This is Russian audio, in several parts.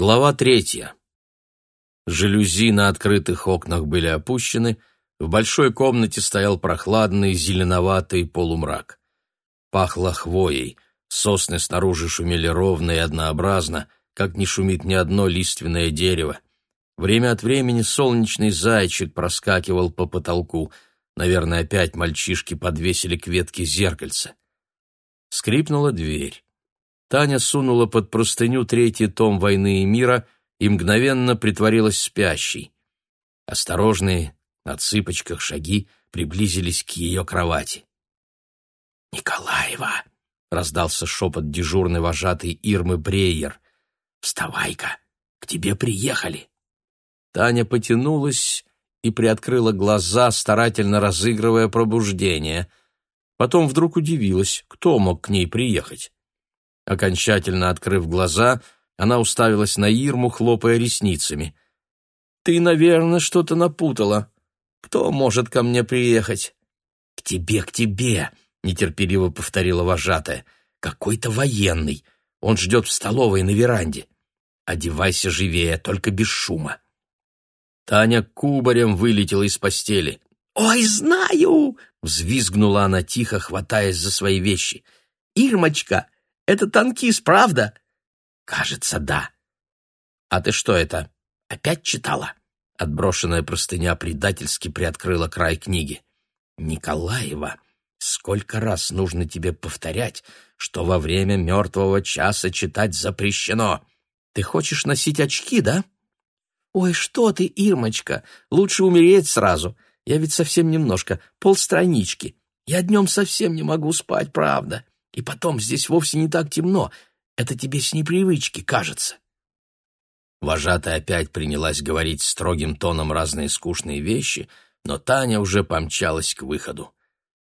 Глава третья. Жалюзи на открытых окнах были опущены, в большой комнате стоял прохладный зеленоватый полумрак. Пахло хвоей, сосны снаружи шумели ровно и однообразно, как не шумит ни одно лиственное дерево. Время от времени солнечный зайчик проскакивал по потолку. Наверное, опять мальчишки подвесили к ветке зеркальца. Скрипнула дверь. Таня сунула под простыню третий том «Войны и мира» и мгновенно притворилась спящей. Осторожные, на цыпочках шаги приблизились к ее кровати. «Николаева!» — раздался шепот дежурной вожатой Ирмы Брейер. «Вставай-ка! К тебе приехали!» Таня потянулась и приоткрыла глаза, старательно разыгрывая пробуждение. Потом вдруг удивилась, кто мог к ней приехать. Окончательно открыв глаза, она уставилась на Ирму, хлопая ресницами. «Ты, наверное, что-то напутала. Кто может ко мне приехать?» «К тебе, к тебе!» — нетерпеливо повторила вожатая. «Какой-то военный. Он ждет в столовой на веранде. Одевайся живее, только без шума». Таня кубарем вылетела из постели. «Ой, знаю!» — взвизгнула она тихо, хватаясь за свои вещи. «Ирмочка, это танкист, правда?» «Кажется, да». «А ты что это? Опять читала?» Отброшенная простыня предательски приоткрыла край книги. «Николаева, сколько раз нужно тебе повторять, что во время мертвого часа читать запрещено? Ты хочешь носить очки, да?» «Ой, что ты, Ирмочка! Лучше умереть сразу. Я ведь совсем немножко, полстранички. Я днем совсем не могу спать, правда. И потом, здесь вовсе не так темно. Это тебе с непривычки, кажется. Вожатая опять принялась говорить строгим тоном разные скучные вещи, но Таня уже помчалась к выходу.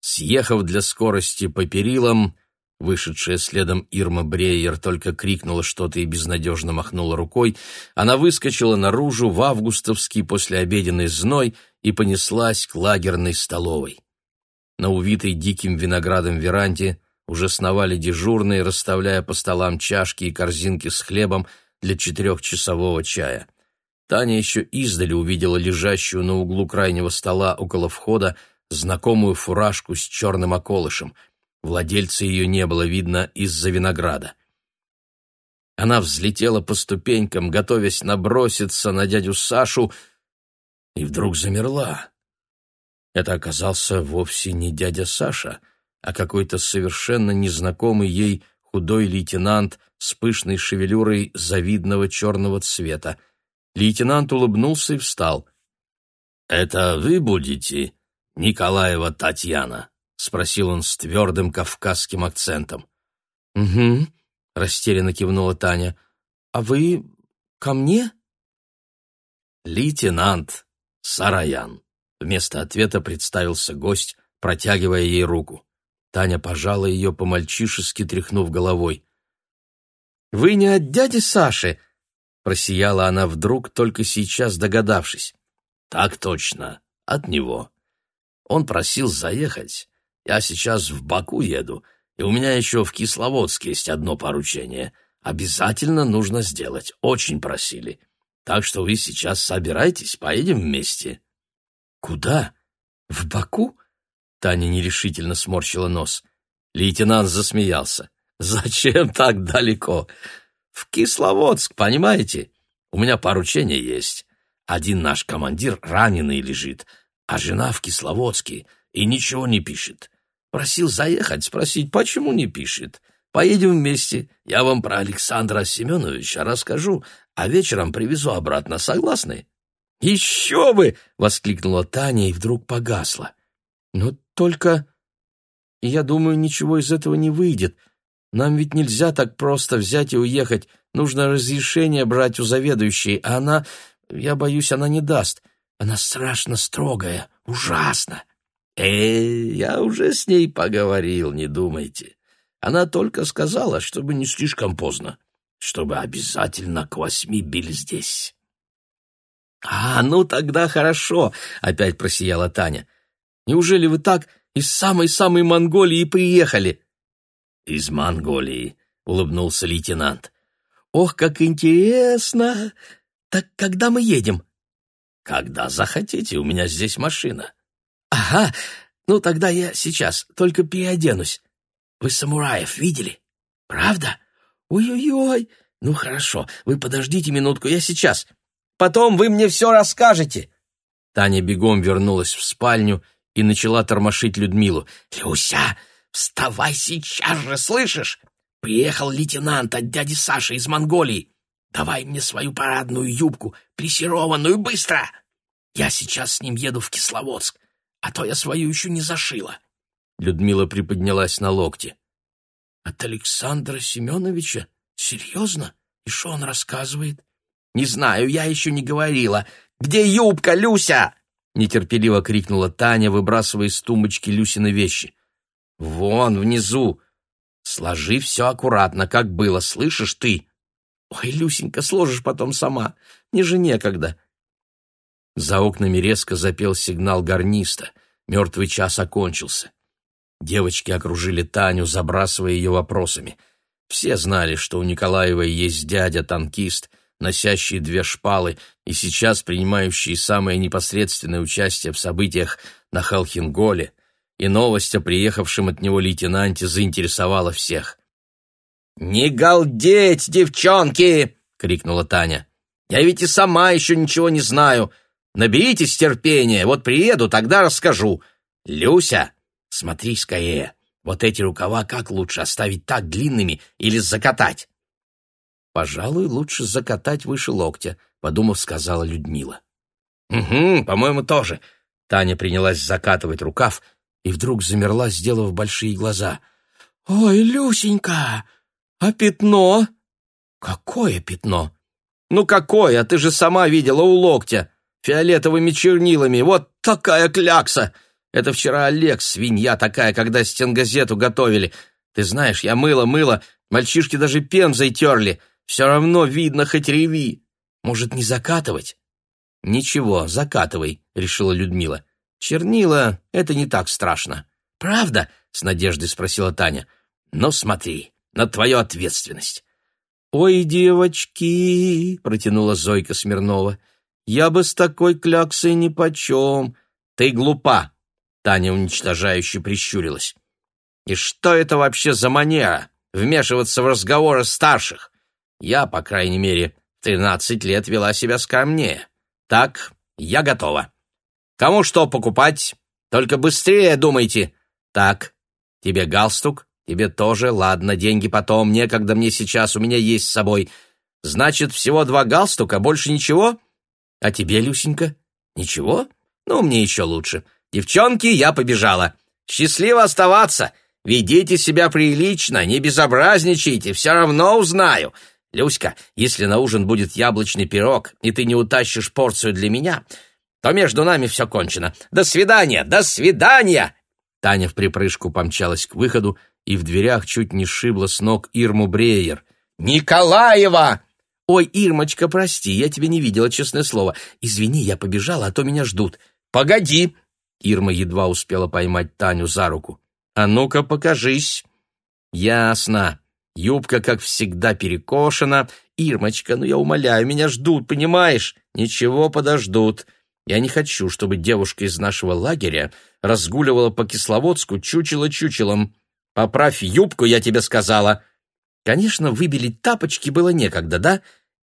Съехав для скорости по перилам, Вышедшая следом Ирма Бреер только крикнула что-то и безнадежно махнула рукой. Она выскочила наружу в августовский послеобеденный зной и понеслась к лагерной столовой. На увитой диким виноградом веранде уже сновали дежурные, расставляя по столам чашки и корзинки с хлебом для четырехчасового чая. Таня еще издали увидела лежащую на углу крайнего стола около входа знакомую фуражку с черным околышем. Владельца ее не было видно из-за винограда. Она взлетела по ступенькам, готовясь наброситься на дядю Сашу, и вдруг замерла. Это оказался вовсе не дядя Саша — а какой-то совершенно незнакомый ей худой лейтенант с пышной шевелюрой завидного черного цвета. Лейтенант улыбнулся и встал. «Это вы будете, Николаева Татьяна?» — спросил он с твердым кавказским акцентом. «Угу», — растерянно кивнула Таня. «А вы ко мне?» «Лейтенант Сараян», — вместо ответа представился гость, протягивая ей руку. Таня пожала ее по-мальчишески, тряхнув головой. «Вы не от дяди Саши!» — просияла она вдруг, только сейчас догадавшись. «Так точно, от него. Он просил заехать. Я сейчас в Баку еду, и у меня еще в Кисловодске есть одно поручение. Обязательно нужно сделать, очень просили. Так что вы сейчас собирайтесь, поедем вместе». «Куда? В Баку?» Таня нерешительно сморщила нос. Лейтенант засмеялся. «Зачем так далеко? В Кисловодск, понимаете? У меня поручение есть. Один наш командир раненый лежит, а жена в Кисловодске и ничего не пишет. Просил заехать, спросить, почему не пишет. Поедем вместе, я вам про Александра Семеновича расскажу, а вечером привезу обратно, согласны?» «Еще бы!» — воскликнула Таня и вдруг погасла. «Ну только... Я думаю, ничего из этого не выйдет. Нам ведь нельзя так просто взять и уехать. Нужно разрешение брать у заведующей, а она... Я боюсь, она не даст. Она страшно строгая, ужасно. Э, я уже с ней поговорил, не думайте. Она только сказала, чтобы не слишком поздно, чтобы обязательно к восьми били здесь. «А, ну тогда хорошо», — опять просияла Таня. Неужели вы так из самой-самой Монголии приехали?» «Из Монголии», — улыбнулся лейтенант. «Ох, как интересно! Так когда мы едем?» «Когда захотите, у меня здесь машина». «Ага, ну тогда я сейчас, только переоденусь. Вы самураев видели? Правда? Ой-ой-ой! Ну хорошо, вы подождите минутку, я сейчас. Потом вы мне все расскажете!» Таня бегом вернулась в спальню, и начала тормошить Людмилу. «Люся, вставай сейчас же, слышишь? Приехал лейтенант от дяди Саши из Монголии. Давай мне свою парадную юбку, плессированную, быстро! Я сейчас с ним еду в Кисловодск, а то я свою еще не зашила». Людмила приподнялась на локте. «От Александра Семеновича? Серьезно? И что он рассказывает?» «Не знаю, я еще не говорила. Где юбка, Люся?» — нетерпеливо крикнула Таня, выбрасывая из тумбочки Люсины вещи. «Вон, внизу! Сложи все аккуратно, как было, слышишь ты?» «Ой, Люсенька, сложишь потом сама, не же некогда!» За окнами резко запел сигнал гарниста. Мертвый час окончился. Девочки окружили Таню, забрасывая ее вопросами. Все знали, что у Николаева есть дядя-танкист — носящие две шпалы и сейчас принимающие самое непосредственное участие в событиях на Халхинголе, и новость о приехавшем от него лейтенанте заинтересовала всех. «Не галдеть, девчонки!» — крикнула Таня. «Я ведь и сама еще ничего не знаю. Наберитесь терпения, вот приеду, тогда расскажу. Люся, смотри скорее, вот эти рукава как лучше оставить так длинными или закатать?» «Пожалуй, лучше закатать выше локтя», — подумав, сказала Людмила. «Угу, по-моему, тоже». Таня принялась закатывать рукав и вдруг замерла, сделав большие глаза. «Ой, Люсенька, а пятно?» «Какое пятно?» «Ну какое? А ты же сама видела у локтя. Фиолетовыми чернилами. Вот такая клякса! Это вчера Олег, свинья такая, когда стенгазету готовили. Ты знаешь, я мыла-мыла, мальчишки даже пензой терли». Все равно видно хоть реви. Может, не закатывать?» «Ничего, закатывай», — решила Людмила. «Чернила — это не так страшно». «Правда?» — с надеждой спросила Таня. Но смотри, на твою ответственность». «Ой, девочки!» — протянула Зойка Смирнова. «Я бы с такой кляксой нипочем. Ты глупа!» Таня уничтожающе прищурилась. «И что это вообще за манера вмешиваться в разговоры старших? Я, по крайней мере, в тринадцать лет вела себя скромнее. Так, я готова. Кому что покупать? Только быстрее думайте. Так, тебе галстук? Тебе тоже? Ладно, деньги потом, некогда мне сейчас, у меня есть с собой. Значит, всего два галстука, больше ничего? А тебе, Люсенька? Ничего? Ну, мне еще лучше. Девчонки, я побежала. Счастливо оставаться. Ведите себя прилично, не безобразничайте, все равно узнаю. Люська, если на ужин будет яблочный пирог, и ты не утащишь порцию для меня, то между нами все кончено. До свидания! До свидания!» Таня в припрыжку помчалась к выходу и в дверях чуть не шибла с ног Ирму Бреер. «Николаева!» «Ой, Ирмочка, прости, я тебя не видела, честное слово. Извини, я побежала, а то меня ждут». «Погоди!» Ирма едва успела поймать Таню за руку. «А ну-ка, покажись!» «Ясно!» Юбка, как всегда, перекошена. Ирмочка, ну я умоляю, меня ждут, понимаешь? Ничего, подождут. Я не хочу, чтобы девушка из нашего лагеря разгуливала по Кисловодску чучело-чучелом. Поправь юбку, я тебе сказала. Конечно, выбелить тапочки было некогда, да?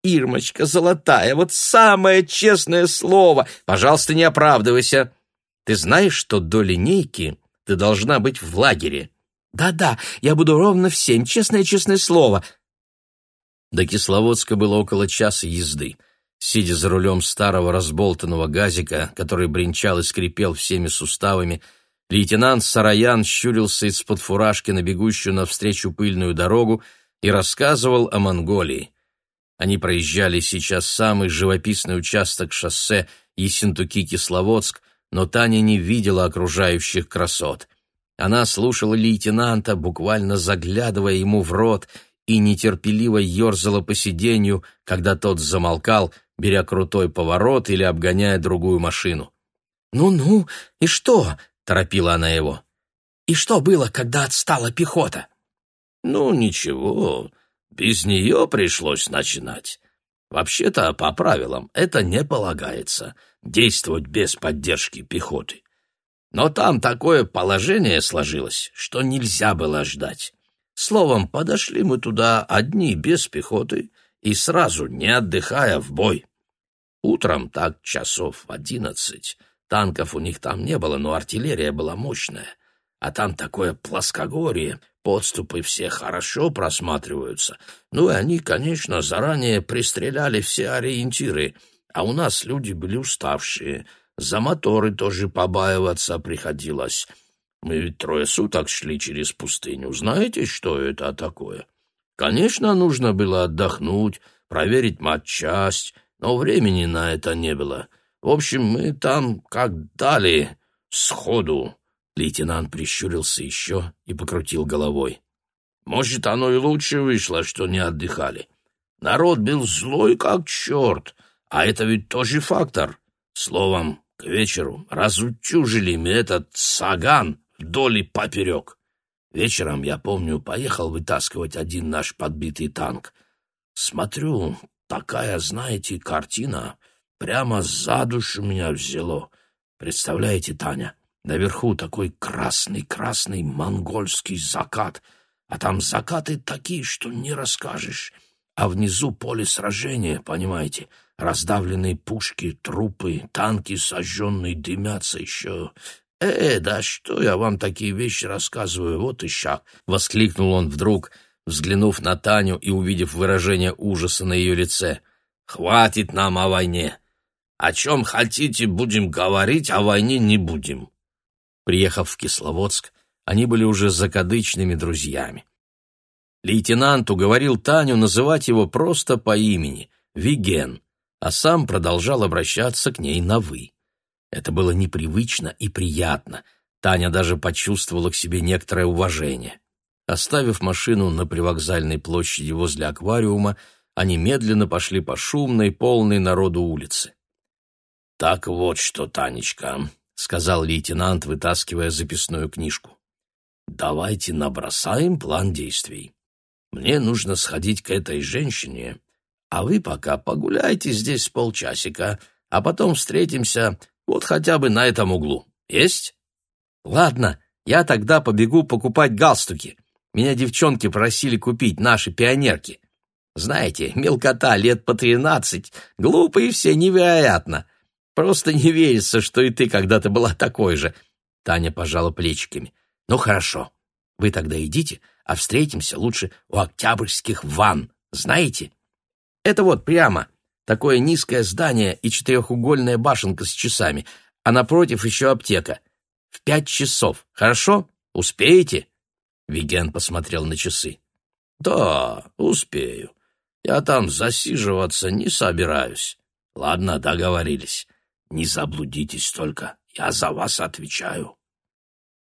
Ирмочка золотая, вот самое честное слово. Пожалуйста, не оправдывайся. Ты знаешь, что до линейки ты должна быть в лагере. Да-да, я буду ровно в семь, честное-честное слово. До Кисловодска было около часа езды. Сидя за рулем старого разболтанного газика, который бренчал и скрипел всеми суставами, лейтенант Сараян щурился из-под фуражки на бегущую навстречу пыльную дорогу и рассказывал о Монголии. Они проезжали сейчас самый живописный участок шоссе Ессентуки-Кисловодск, но Таня не видела окружающих красот — она слушала лейтенанта, буквально заглядывая ему в рот, и нетерпеливо ерзала по сиденью, когда тот замолкал, беря крутой поворот или обгоняя другую машину. «Ну-ну, и что?» — торопила она его. «И что было, когда отстала пехота?» «Ну, ничего, без нее пришлось начинать. Вообще-то, по правилам, это не полагается — действовать без поддержки пехоты. Но там такое положение сложилось, что нельзя было ждать. Словом, подошли мы туда одни без пехоты и сразу, не отдыхая, в бой. Утром, так часов в одиннадцать, танков у них там не было, но артиллерия была мощная. А там такое плоскогорье, подступы все хорошо просматриваются. Ну и они, конечно, заранее пристреляли все ориентиры, а у нас люди были уставшие — за моторы тоже побаиваться приходилось. Мы ведь трое суток шли через пустыню. Знаете, что это такое? Конечно, нужно было отдохнуть, проверить матчасть, но времени на это не было. В общем, мы там как дали сходу. Лейтенант прищурился еще и покрутил головой. Может, оно и лучше вышло, что не отдыхали. Народ был злой как черт, а это ведь тоже фактор. Словом, вечеру разутюжили мне этот саган вдоль и поперек. Вечером, я помню, поехал вытаскивать один наш подбитый танк. Смотрю, такая, знаете, картина. Прямо за душу меня взяло. Представляете, Таня, наверху такой красный-красный монгольский закат, а там закаты такие, что не расскажешь. А внизу поле сражения, понимаете — раздавленные пушки, трупы, танки, сожженные дымятся еще. «Э, «Э, да что я вам такие вещи рассказываю, вот и ща!» — воскликнул он вдруг, взглянув на Таню и увидев выражение ужаса на ее лице. «Хватит нам о войне! О чем хотите, будем говорить, о войне не будем!» Приехав в Кисловодск, они были уже закадычными друзьями. Лейтенант уговорил Таню называть его просто по имени — Виген, а сам продолжал обращаться к ней на «вы». Это было непривычно и приятно. Таня даже почувствовала к себе некоторое уважение. Оставив машину на привокзальной площади возле аквариума, они медленно пошли по шумной, полной народу улице. «Так вот что, Танечка», — сказал лейтенант, вытаскивая записную книжку. «Давайте набросаем план действий. Мне нужно сходить к этой женщине а вы пока погуляйте здесь полчасика, а потом встретимся вот хотя бы на этом углу. Есть? Ладно, я тогда побегу покупать галстуки. Меня девчонки просили купить, наши пионерки. Знаете, мелкота лет по тринадцать, глупые все невероятно. Просто не верится, что и ты когда-то была такой же. Таня пожала плечиками. Ну хорошо, вы тогда идите, а встретимся лучше у октябрьских ван. Знаете, это вот прямо. Такое низкое здание и четырехугольная башенка с часами, а напротив еще аптека. В пять часов. Хорошо? Успеете?» Виген посмотрел на часы. «Да, успею. Я там засиживаться не собираюсь. Ладно, договорились. Не заблудитесь только, я за вас отвечаю».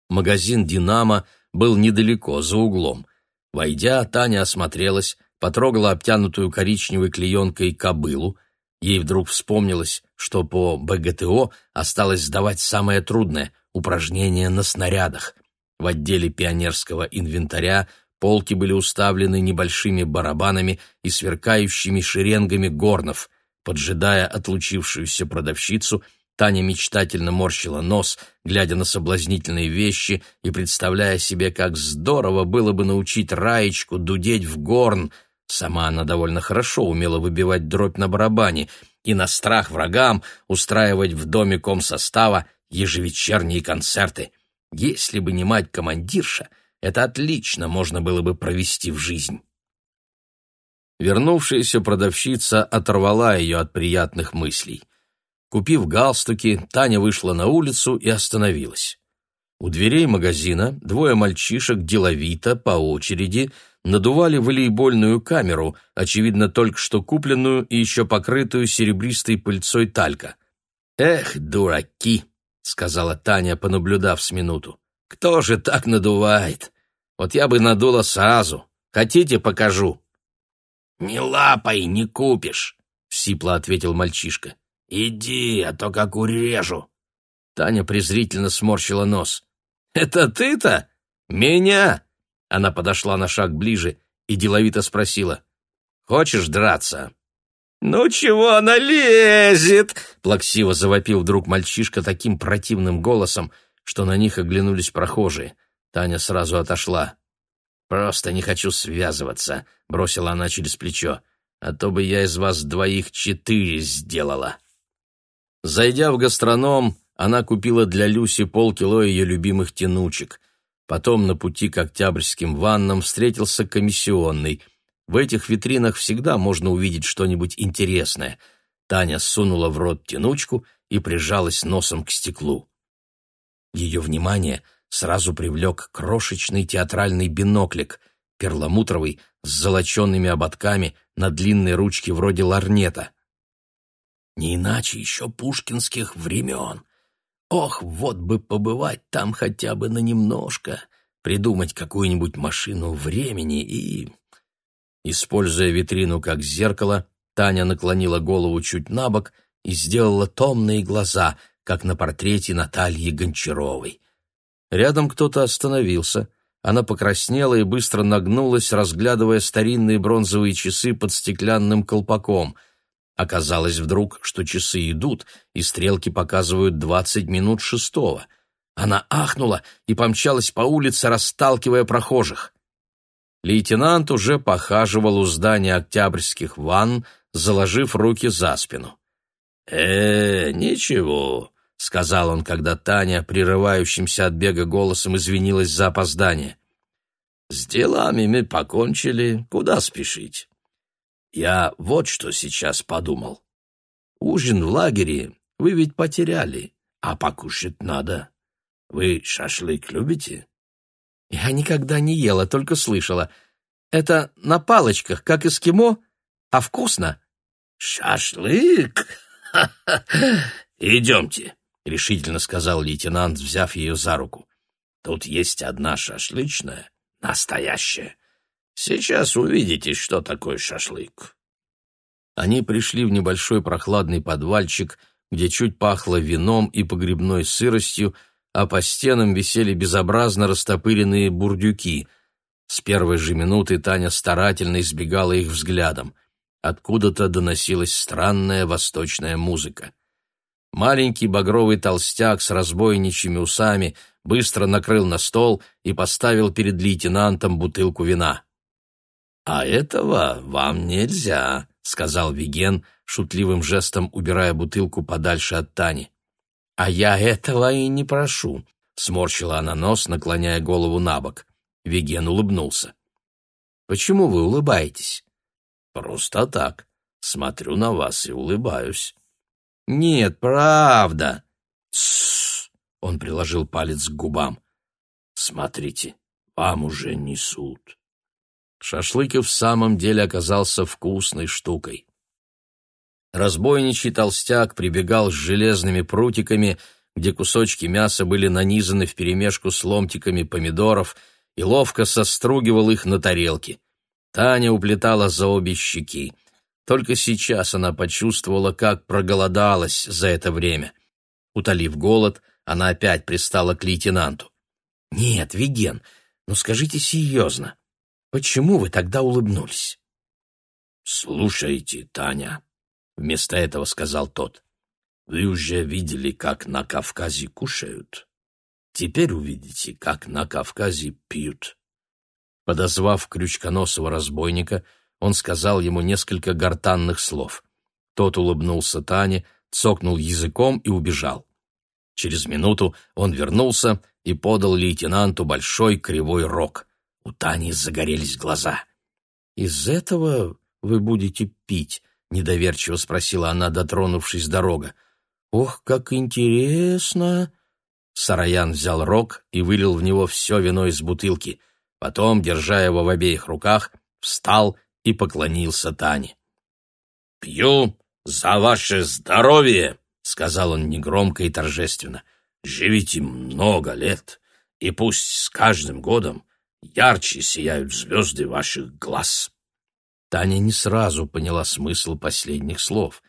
Магазин «Динамо» был недалеко, за углом. Войдя, Таня осмотрелась, потрогала обтянутую коричневой клеенкой кобылу. Ей вдруг вспомнилось, что по БГТО осталось сдавать самое трудное — упражнение на снарядах. В отделе пионерского инвентаря полки были уставлены небольшими барабанами и сверкающими шеренгами горнов. Поджидая отлучившуюся продавщицу, Таня мечтательно морщила нос, глядя на соблазнительные вещи и представляя себе, как здорово было бы научить Раечку дудеть в горн — Сама она довольно хорошо умела выбивать дробь на барабане и на страх врагам устраивать в доме комсостава ежевечерние концерты. Если бы не мать-командирша, это отлично можно было бы провести в жизнь. Вернувшаяся продавщица оторвала ее от приятных мыслей. Купив галстуки, Таня вышла на улицу и остановилась. У дверей магазина двое мальчишек деловито, по очереди, надували волейбольную камеру, очевидно, только что купленную и еще покрытую серебристой пыльцой талька. «Эх, дураки!» — сказала Таня, понаблюдав с минуту. «Кто же так надувает? Вот я бы надула сразу. Хотите, покажу?» «Не лапой не купишь!» — сипло ответил мальчишка. «Иди, а то как урежу!» Таня презрительно сморщила нос. «Это ты-то? Меня?» Она подошла на шаг ближе и деловито спросила. «Хочешь драться?» «Ну чего она лезет?» — плаксиво завопил вдруг мальчишка таким противным голосом, что на них оглянулись прохожие. Таня сразу отошла. «Просто не хочу связываться», — бросила она через плечо. «А то бы я из вас двоих четыре сделала». Зайдя в гастроном, она купила для Люси полкило ее любимых тянучек. Потом на пути к Октябрьским ваннам встретился комиссионный. В этих витринах всегда можно увидеть что-нибудь интересное. Таня сунула в рот тянучку и прижалась носом к стеклу. Ее внимание сразу привлек крошечный театральный биноклик, перламутровый, с золоченными ободками на длинной ручке вроде ларнета. «Не иначе еще пушкинских времен», Ох, вот бы побывать там хотя бы на немножко, придумать какую-нибудь машину времени и... Используя витрину как зеркало, Таня наклонила голову чуть на бок и сделала томные глаза, как на портрете Натальи Гончаровой. Рядом кто-то остановился. Она покраснела и быстро нагнулась, разглядывая старинные бронзовые часы под стеклянным колпаком — Оказалось вдруг, что часы идут, и стрелки показывают двадцать минут шестого. Она ахнула и помчалась по улице, расталкивая прохожих. Лейтенант уже похаживал у здания октябрьских ванн, заложив руки за спину. «Э, -э ничего», — сказал он, когда Таня, прерывающимся от бега голосом, извинилась за опоздание. «С делами мы покончили, куда спешить?» Я вот что сейчас подумал. Ужин в лагере вы ведь потеряли, а покушать надо. Вы шашлык любите? Я никогда не ела, только слышала. Это на палочках, как эскимо, а вкусно. Шашлык? Идемте, решительно сказал лейтенант, взяв ее за руку. Тут есть одна шашлычная, настоящая. Сейчас увидите, что такое шашлык. Они пришли в небольшой прохладный подвальчик, где чуть пахло вином и погребной сыростью, а по стенам висели безобразно растопыренные бурдюки. С первой же минуты Таня старательно избегала их взглядом. Откуда-то доносилась странная восточная музыка. Маленький багровый толстяк с разбойничьими усами быстро накрыл на стол и поставил перед лейтенантом бутылку вина. «А этого вам нельзя», — сказал Виген, шутливым жестом убирая бутылку подальше от Тани. «А я этого и не прошу», — сморщила она нос, наклоняя голову на бок. Виген улыбнулся. «Почему вы улыбаетесь?» «Просто так. Смотрю на вас и улыбаюсь». «Нет, правда». «Тссс», — он приложил палец к губам. «Смотрите, вам уже несут». Шашлыки в самом деле оказался вкусной штукой. Разбойничий толстяк прибегал с железными прутиками, где кусочки мяса были нанизаны вперемешку с ломтиками помидоров, и ловко состругивал их на тарелке. Таня уплетала за обе щеки. Только сейчас она почувствовала, как проголодалась за это время. Утолив голод, она опять пристала к лейтенанту. «Нет, Виген, ну скажите серьезно, Почему вы тогда улыбнулись? Слушайте, Таня, вместо этого сказал тот. Вы уже видели, как на Кавказе кушают. Теперь увидите, как на Кавказе пьют. Подозвав крючконосого разбойника, он сказал ему несколько гортанных слов. Тот улыбнулся Тане, цокнул языком и убежал. Через минуту он вернулся и подал лейтенанту большой кривой рог. У Тани загорелись глаза. «Из этого вы будете пить?» — недоверчиво спросила она, дотронувшись до рога. «Ох, как интересно!» Сараян взял рог и вылил в него все вино из бутылки. Потом, держа его в обеих руках, встал и поклонился Тане. «Пью за ваше здоровье!» — сказал он негромко и торжественно. «Живите много лет, и пусть с каждым годом Ярче сияют звезды ваших глаз. Таня не сразу поняла смысл последних слов.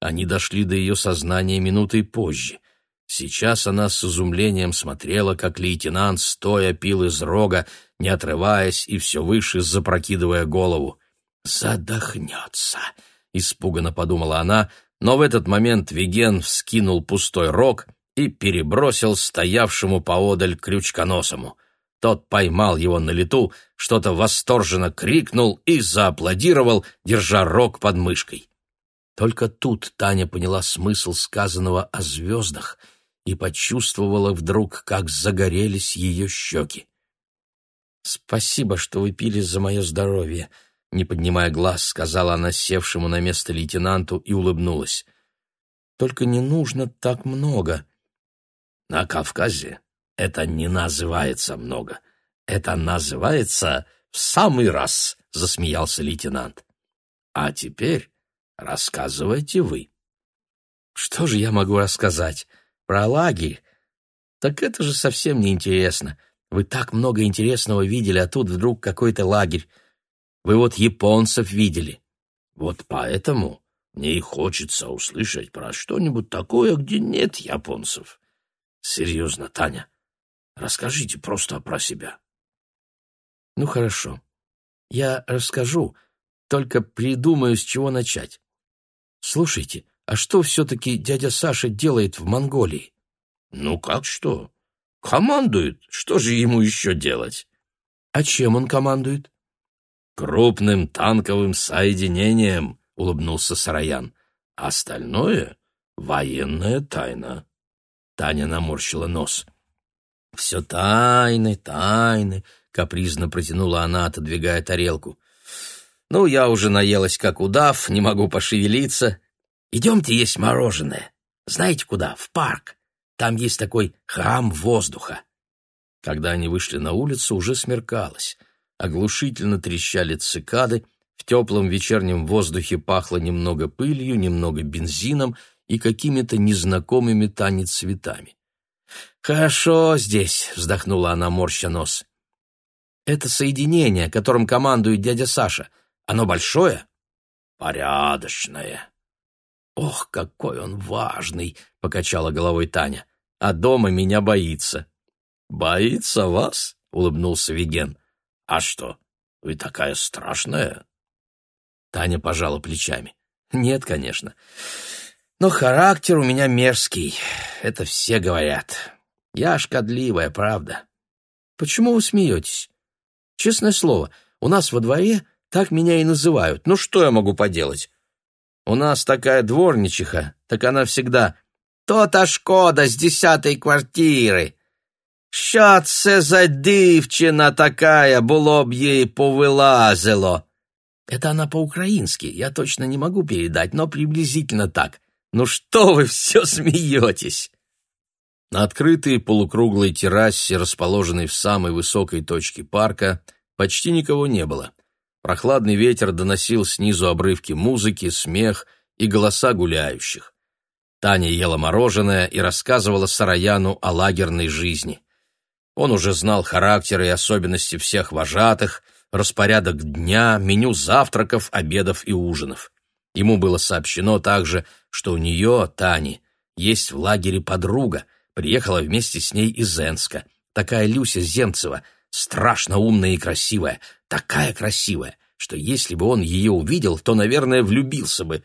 Они дошли до ее сознания минутой позже. Сейчас она с изумлением смотрела, как лейтенант стоя пил из рога, не отрываясь и все выше запрокидывая голову. «Задохнется!» — испуганно подумала она, но в этот момент Виген вскинул пустой рог и перебросил стоявшему поодаль крючконосому — тот поймал его на лету, что-то восторженно крикнул и зааплодировал, держа рог под мышкой. Только тут Таня поняла смысл сказанного о звездах и почувствовала вдруг, как загорелись ее щеки. «Спасибо, что вы пили за мое здоровье», — не поднимая глаз, сказала она севшему на место лейтенанту и улыбнулась. «Только не нужно так много». «На Кавказе это не называется много. Это называется в самый раз, засмеялся лейтенант. А теперь рассказывайте вы. Что же я могу рассказать? Про лагерь? Так это же совсем не интересно. Вы так много интересного видели, а тут вдруг какой-то лагерь. Вы вот японцев видели. Вот поэтому мне и хочется услышать про что-нибудь такое, где нет японцев. Серьезно, Таня, Расскажите просто про себя». «Ну хорошо. Я расскажу, только придумаю, с чего начать. Слушайте, а что все-таки дядя Саша делает в Монголии?» «Ну как что? Командует. Что же ему еще делать?» «А чем он командует?» «Крупным танковым соединением», — улыбнулся Сараян. А «Остальное — военная тайна». Таня наморщила нос. «Все тайны, тайны», — капризно протянула она, отодвигая тарелку. «Ну, я уже наелась, как удав, не могу пошевелиться. Идемте есть мороженое. Знаете куда? В парк. Там есть такой храм воздуха». Когда они вышли на улицу, уже смеркалось. Оглушительно трещали цикады, в теплом вечернем воздухе пахло немного пылью, немного бензином и какими-то незнакомыми танец цветами. «Хорошо здесь», — вздохнула она, морща нос. «Это соединение, которым командует дядя Саша. Оно большое?» «Порядочное». «Ох, какой он важный!» — покачала головой Таня. «А дома меня боится». «Боится вас?» — улыбнулся Виген. «А что, вы такая страшная?» Таня пожала плечами. «Нет, конечно. Но характер у меня мерзкий, это все говорят». Я шкодливая, правда. Почему вы смеетесь? Честное слово, у нас во дворе так меня и называют. Ну что я могу поделать? У нас такая дворничиха, так она всегда... То-то шкода с десятой квартиры. Що це за дівчина такая, было б ей повылазило? Это она по-украински, я точно не могу передать, но приблизительно так. Ну что вы все смеетесь? На открытой полукруглой террасе, расположенной в самой высокой точке парка, почти никого не было. Прохладный ветер доносил снизу обрывки музыки, смех и голоса гуляющих. Таня ела мороженое и рассказывала Сараяну о лагерной жизни. Он уже знал характеры и особенности всех вожатых, распорядок дня, меню завтраков, обедов и ужинов. Ему было сообщено также, что у нее, Тани, есть в лагере подруга — приехала вместе с ней из Энска. Такая Люся Зенцева, страшно умная и красивая, такая красивая, что если бы он ее увидел, то, наверное, влюбился бы.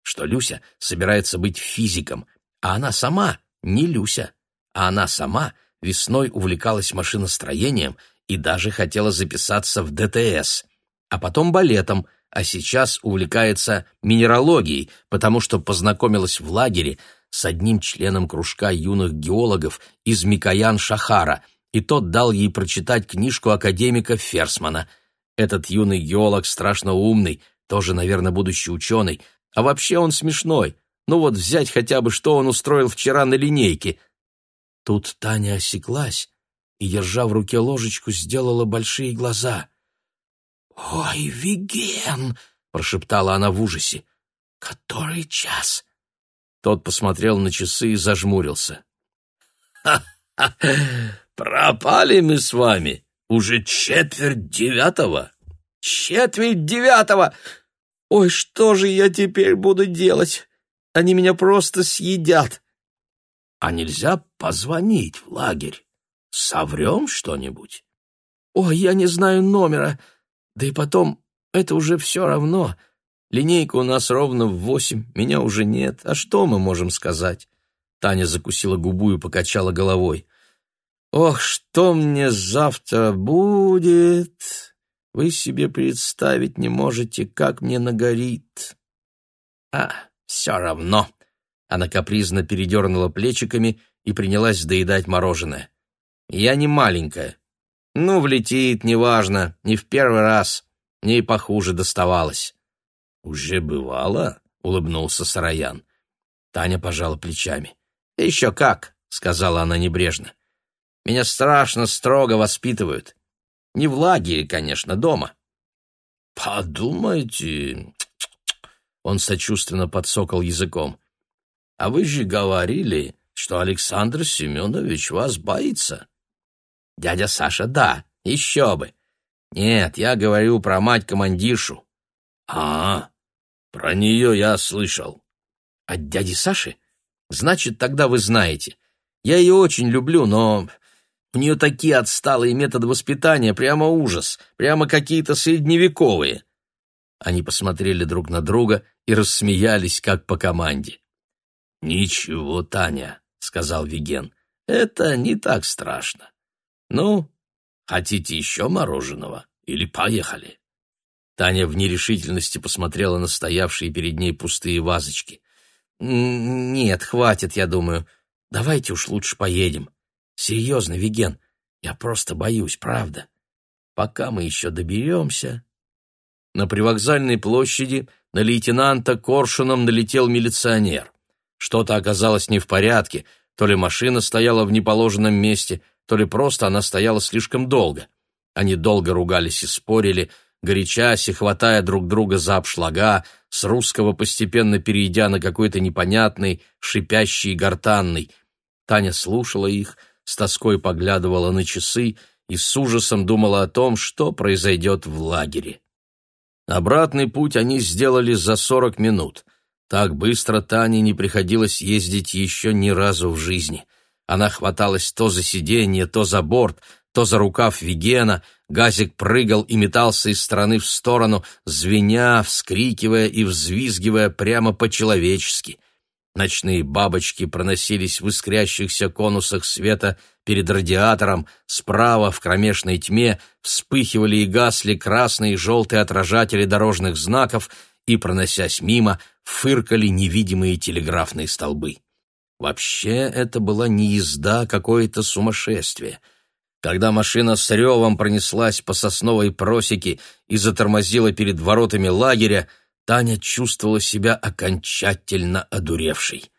Что Люся собирается быть физиком, а она сама не Люся, а она сама весной увлекалась машиностроением и даже хотела записаться в ДТС, а потом балетом — а сейчас увлекается минералогией, потому что познакомилась в лагере с одним членом кружка юных геологов из Микоян Шахара, и тот дал ей прочитать книжку академика Ферсмана. Этот юный геолог страшно умный, тоже, наверное, будущий ученый, а вообще он смешной. Ну вот взять хотя бы, что он устроил вчера на линейке. Тут Таня осеклась и, держа в руке ложечку, сделала большие глаза. «Ой, Виген!» — прошептала она в ужасе. «Который час?» Тот посмотрел на часы и зажмурился. «Ха-ха! Пропали мы с вами! Уже четверть девятого!» «Четверть девятого! Ой, что же я теперь буду делать? Они меня просто съедят!» «А нельзя позвонить в лагерь? Соврем что-нибудь?» «Ой, я не знаю номера. Да и потом, это уже все равно!» Линейка у нас ровно в восемь, меня уже нет. А что мы можем сказать?» Таня закусила губу и покачала головой. «Ох, что мне завтра будет! Вы себе представить не можете, как мне нагорит!» «А, все равно!» Она капризно передернула плечиками и принялась доедать мороженое. «Я не маленькая. Ну, влетит, неважно, не в первый раз. Мне и похуже доставалось». «Уже бывало?» — улыбнулся Сараян. Таня пожала плечами. «Еще как!» — сказала она небрежно. «Меня страшно строго воспитывают. Не в лагере, конечно, дома». «Подумайте...» Он сочувственно подсокал языком. «А вы же говорили, что Александр Семенович вас боится». «Дядя Саша, да, еще бы. Нет, я говорю про мать-командишу. А, про нее я слышал. От дяди Саши? Значит, тогда вы знаете. Я ее очень люблю, но у нее такие отсталые методы воспитания, прямо ужас, прямо какие-то средневековые. Они посмотрели друг на друга и рассмеялись, как по команде. «Ничего, Таня», — сказал Виген, — «это не так страшно. Ну, хотите еще мороженого? Или поехали?» Таня в нерешительности посмотрела на стоявшие перед ней пустые вазочки. «Нет, хватит, я думаю. Давайте уж лучше поедем. Серьезно, Виген, я просто боюсь, правда. Пока мы еще доберемся...» На привокзальной площади на лейтенанта Коршуном налетел милиционер. Что-то оказалось не в порядке, то ли машина стояла в неположенном месте, то ли просто она стояла слишком долго. Они долго ругались и спорили, горячась и хватая друг друга за обшлага, с русского постепенно перейдя на какой-то непонятный, шипящий и гортанный. Таня слушала их, с тоской поглядывала на часы и с ужасом думала о том, что произойдет в лагере. Обратный путь они сделали за сорок минут. Так быстро Тане не приходилось ездить еще ни разу в жизни. Она хваталась то за сиденье, то за борт — то за рукав Вигена, Газик прыгал и метался из стороны в сторону, звеня, вскрикивая и взвизгивая прямо по-человечески. Ночные бабочки проносились в искрящихся конусах света перед радиатором, справа в кромешной тьме вспыхивали и гасли красные и желтые отражатели дорожных знаков и, проносясь мимо, фыркали невидимые телеграфные столбы. Вообще это была не езда, а какое-то сумасшествие. Когда машина с ревом пронеслась по сосновой просеке и затормозила перед воротами лагеря, Таня чувствовала себя окончательно одуревшей.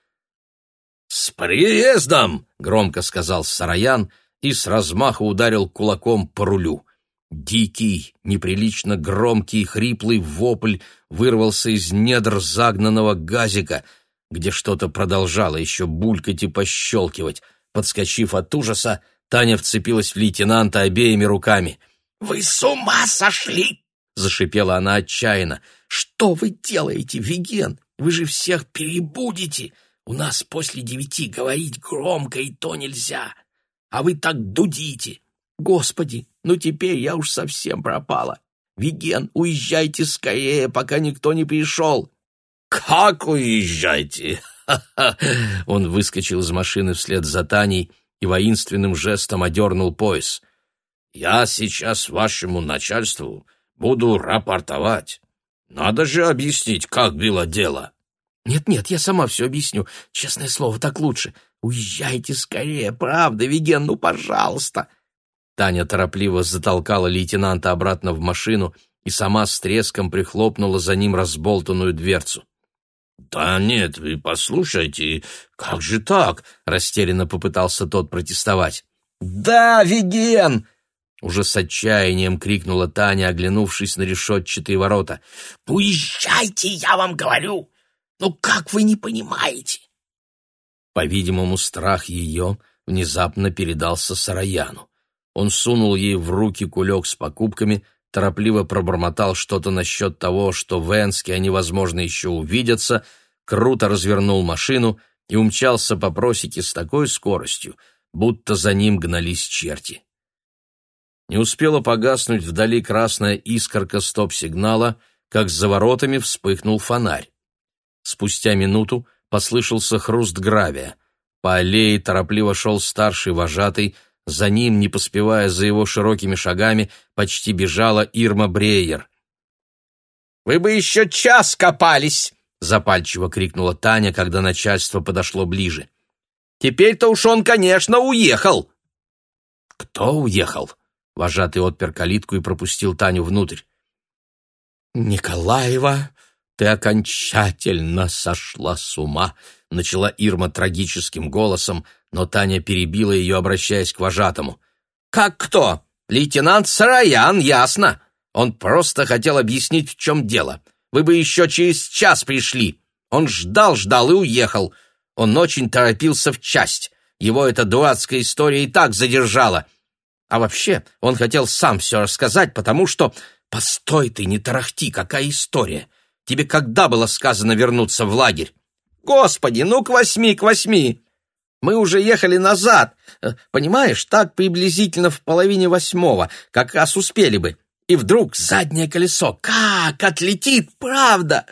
«С приездом!» — громко сказал Сараян и с размаху ударил кулаком по рулю. Дикий, неприлично громкий, хриплый вопль вырвался из недр загнанного газика, где что-то продолжало еще булькать и пощелкивать. Подскочив от ужаса, Таня вцепилась в лейтенанта обеими руками. «Вы с ума сошли!» — зашипела она отчаянно. «Что вы делаете, Виген? Вы же всех перебудете! У нас после девяти говорить громко и то нельзя! А вы так дудите! Господи, ну теперь я уж совсем пропала! Виген, уезжайте скорее, пока никто не пришел!» «Как уезжайте?» Он выскочил из машины вслед за Таней, и воинственным жестом одернул пояс. «Я сейчас вашему начальству буду рапортовать. Надо же объяснить, как было дело». «Нет-нет, я сама все объясню. Честное слово, так лучше. Уезжайте скорее, правда, Виген, ну, пожалуйста!» Таня торопливо затолкала лейтенанта обратно в машину и сама с треском прихлопнула за ним разболтанную дверцу. «Да нет, вы послушайте, как же так?» — растерянно попытался тот протестовать. «Да, Виген!» — уже с отчаянием крикнула Таня, оглянувшись на решетчатые ворота. «Уезжайте, я вам говорю! Ну как вы не понимаете?» По-видимому, страх ее внезапно передался Сараяну. Он сунул ей в руки кулек с покупками, торопливо пробормотал что-то насчет того, что в Энске они, возможно, еще увидятся, круто развернул машину и умчался по просеке с такой скоростью, будто за ним гнались черти. Не успела погаснуть вдали красная искорка стоп-сигнала, как за воротами вспыхнул фонарь. Спустя минуту послышался хруст гравия. По аллее торопливо шел старший вожатый, за ним, не поспевая за его широкими шагами, почти бежала Ирма Бреер. «Вы бы еще час копались!» — запальчиво крикнула Таня, когда начальство подошло ближе. «Теперь-то уж он, конечно, уехал!» «Кто уехал?» — вожатый отпер калитку и пропустил Таню внутрь. «Николаева, ты окончательно сошла с ума!» — начала Ирма трагическим голосом, но Таня перебила ее, обращаясь к вожатому. «Как кто? Лейтенант Сараян, ясно. Он просто хотел объяснить, в чем дело. Вы бы еще через час пришли. Он ждал, ждал и уехал. Он очень торопился в часть. Его эта дурацкая история и так задержала. А вообще, он хотел сам все рассказать, потому что... Постой ты, не тарахти, какая история! Тебе когда было сказано вернуться в лагерь?» Господи, ну к восьми, к восьми! Мы уже ехали назад, э, понимаешь, так приблизительно в половине восьмого, как раз успели бы. И вдруг заднее колесо как отлетит, правда!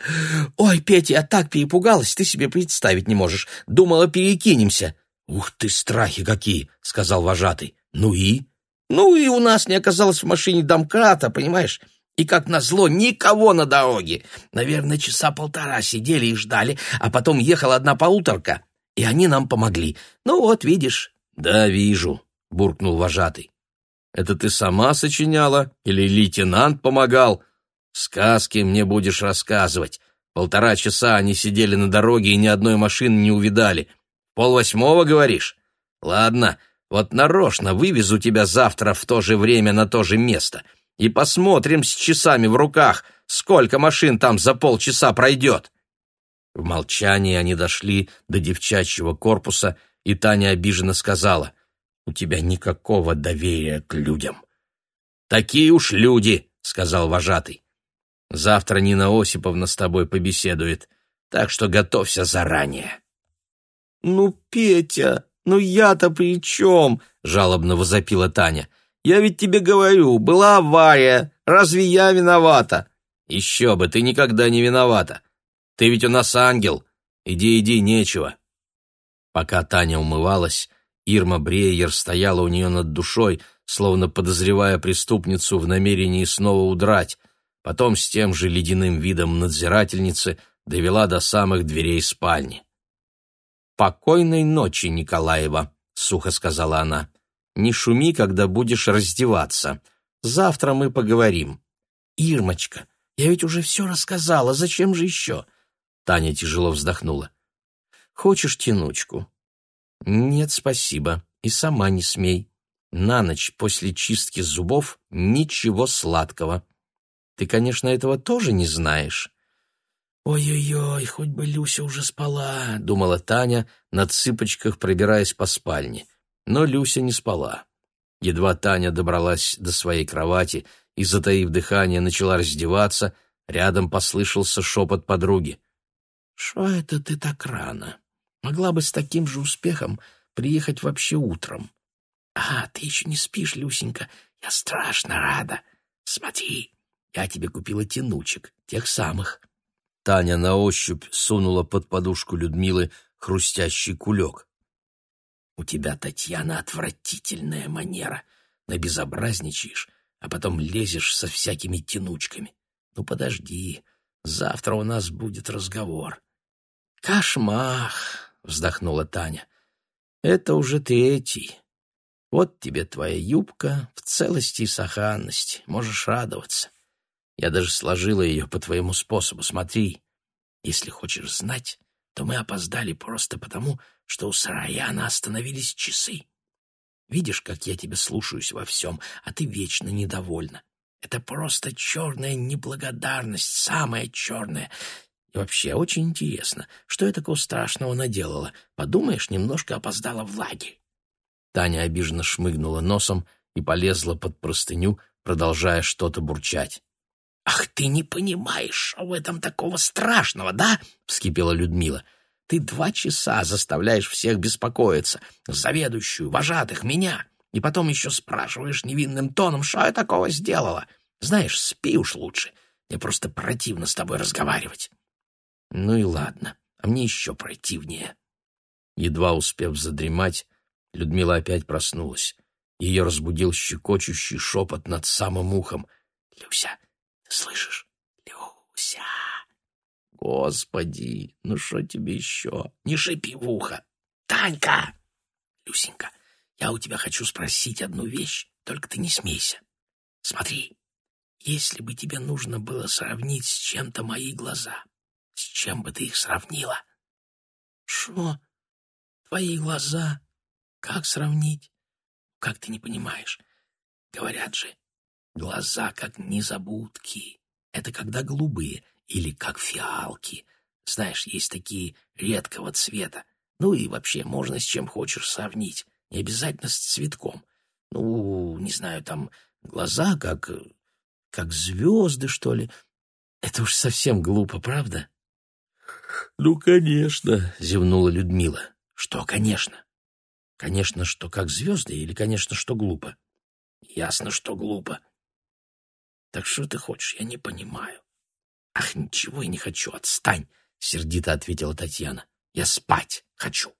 Ой, Петя, я так перепугалась, ты себе представить не можешь. Думала, перекинемся. Ух ты, страхи какие, сказал вожатый. Ну и? Ну и у нас не оказалось в машине домкрата, понимаешь? И, как назло, никого на дороге. Наверное, часа полтора сидели и ждали, а потом ехала одна полуторка, и они нам помогли. Ну вот, видишь. Да, вижу, буркнул вожатый. Это ты сама сочиняла или лейтенант помогал? Сказки мне будешь рассказывать. Полтора часа они сидели на дороге и ни одной машины не увидали. Пол восьмого, говоришь? Ладно, вот нарочно вывезу тебя завтра в то же время на то же место. — и посмотрим с часами в руках, сколько машин там за полчаса пройдет». В молчании они дошли до девчачьего корпуса, и Таня обиженно сказала, «У тебя никакого доверия к людям». «Такие уж люди», — сказал вожатый. «Завтра Нина Осиповна с тобой побеседует, так что готовься заранее». «Ну, Петя, ну я-то при чем?» — жалобно возопила Таня. Я ведь тебе говорю, была авария. Разве я виновата? Еще бы, ты никогда не виновата. Ты ведь у нас ангел. Иди, иди, нечего. Пока Таня умывалась, Ирма Бреер стояла у нее над душой, словно подозревая преступницу в намерении снова удрать. Потом с тем же ледяным видом надзирательницы довела до самых дверей спальни. «Покойной ночи, Николаева», — сухо сказала она. Не шуми, когда будешь раздеваться. Завтра мы поговорим. Ирмочка, я ведь уже все рассказала, зачем же еще? Таня тяжело вздохнула. Хочешь тянучку? Нет, спасибо, и сама не смей. На ночь после чистки зубов ничего сладкого. Ты, конечно, этого тоже не знаешь. «Ой-ой-ой, хоть бы Люся уже спала», — думала Таня, на цыпочках пробираясь по спальне. Но Люся не спала. Едва Таня добралась до своей кровати и, затаив дыхание, начала раздеваться, рядом послышался шепот подруги. «Что это ты так рано? Могла бы с таким же успехом приехать вообще утром». «А, ты еще не спишь, Люсенька? Я страшно рада. Смотри, я тебе купила тянучек, тех самых». Таня на ощупь сунула под подушку Людмилы хрустящий кулек. У тебя, Татьяна, отвратительная манера. Набезобразничаешь, а потом лезешь со всякими тянучками. Ну подожди, завтра у нас будет разговор. Кошмах, вздохнула Таня. Это уже третий. Вот тебе твоя юбка в целости и сохранности. Можешь радоваться. Я даже сложила ее по твоему способу. Смотри, если хочешь знать, то мы опоздали просто потому, что у Сараяна остановились часы. Видишь, как я тебе слушаюсь во всем, а ты вечно недовольна. Это просто черная неблагодарность, самая черная. И вообще очень интересно, что я такого страшного наделала. Подумаешь, немножко опоздала в лагерь. Таня обиженно шмыгнула носом и полезла под простыню, продолжая что-то бурчать. «Ах, ты не понимаешь, что в этом такого страшного, да?» — вскипела Людмила. Ты два часа заставляешь всех беспокоиться, заведующую, вожатых, меня, и потом еще спрашиваешь невинным тоном, что я такого сделала. Знаешь, спи уж лучше. Мне просто противно с тобой разговаривать. Ну и ладно, а мне еще противнее. Едва успев задремать, Людмила опять проснулась. Ее разбудил щекочущий шепот над самым ухом. «Люся, слышишь? Люся!» Господи, ну что тебе еще? Не шипи в ухо. Танька! Люсенька, я у тебя хочу спросить одну вещь, только ты не смейся. Смотри, если бы тебе нужно было сравнить с чем-то мои глаза, с чем бы ты их сравнила? Что? Твои глаза? Как сравнить? Как ты не понимаешь? Говорят же, глаза как незабудки. Это когда голубые, или как фиалки. Знаешь, есть такие редкого цвета. Ну и вообще можно с чем хочешь сравнить. Не обязательно с цветком. Ну, не знаю, там глаза как... как звезды, что ли. Это уж совсем глупо, правда? «Ну, конечно», — зевнула Людмила. «Что, конечно?» «Конечно, что как звезды или, конечно, что глупо?» «Ясно, что глупо». «Так что ты хочешь? Я не понимаю». «Ах, ничего я не хочу, отстань!» — сердито ответила Татьяна. «Я спать хочу!»